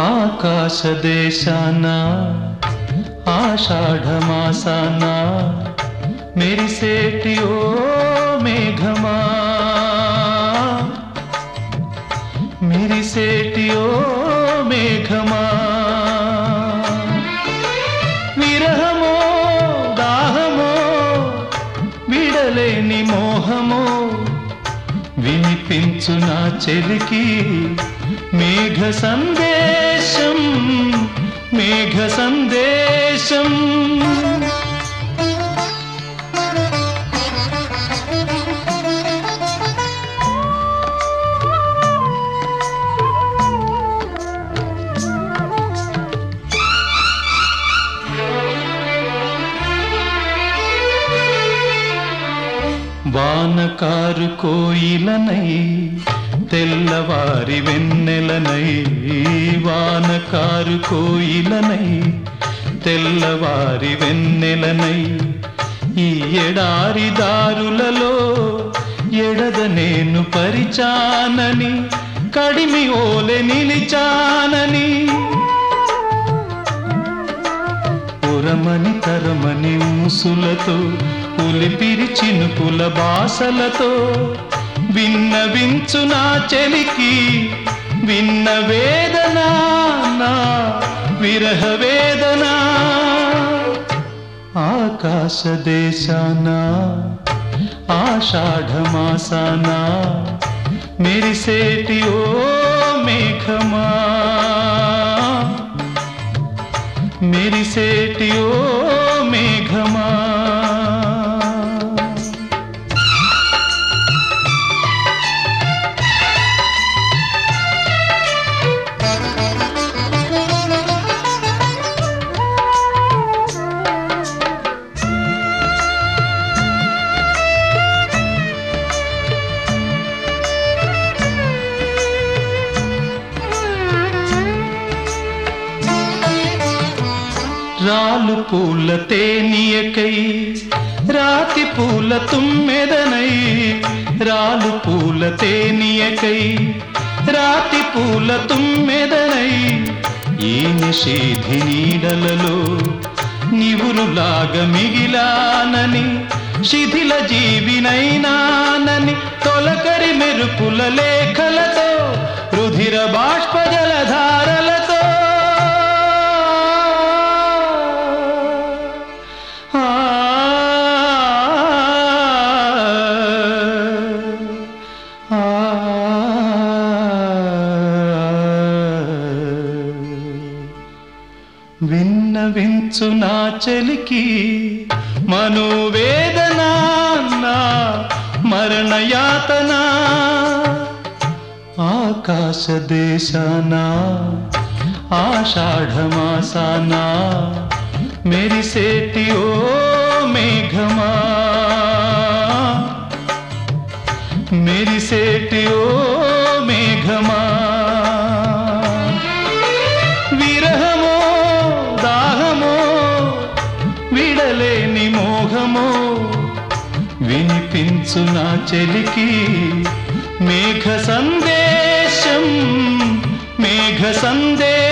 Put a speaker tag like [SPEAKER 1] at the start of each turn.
[SPEAKER 1] ఆకాశదేశాన ఆషాఢమాసాన మెరిసేటి ఓ మేఘమా మెరిసేటి ఓ మేఘమా విరహమో దాహమో విడలేని మోహమో వినిపించు నా చెలికి మేఘ సందేశం मेघसन्देशम् वानकार कोई लनै తెల్లవారి వెన్నెలనై వానకారు కోయిలనై తెల్లవారి వెన్నెలనై ఈ ఎడారి దారులలో ఎడద నేను పరిచానని కడిమి ఓలె నిలిచానని. పురమని తరమని ఊసులతో ఉలిపిరి చినుకుల బాసలతో విన్నవించు నా చెలికి విన్న వేదన నా విరహ వేదన. ఆకాశ దేశాన ఆషాఢమాసాన మెరిసేటి ఓ మేఘమా. మెరిసేటి ఓ మేఘమా. రాలు పూల తేనియకై రాతి పూల తుమ్మెదనై రాలు పూల తేనియకై రాతి పూల తుమ్మెదనై ఈ నిషేధి నీడలలో నివురులాగ మిగిలానని శిథిల జీవినైనానని తొలకరి మెరుపుల లేఖలతో రుధిర బాష్ప విన్నవించు నా చెలికి మనోవేదన మరణయాతన? ఆకాశ దేశాన? ఆషాఢమాసాన? మెరిసేటి ఓ మేఘమా? మెరిసేటి ఓ వినిపించు నా చెలికి మేఘ సందేశం మేఘ సందేశం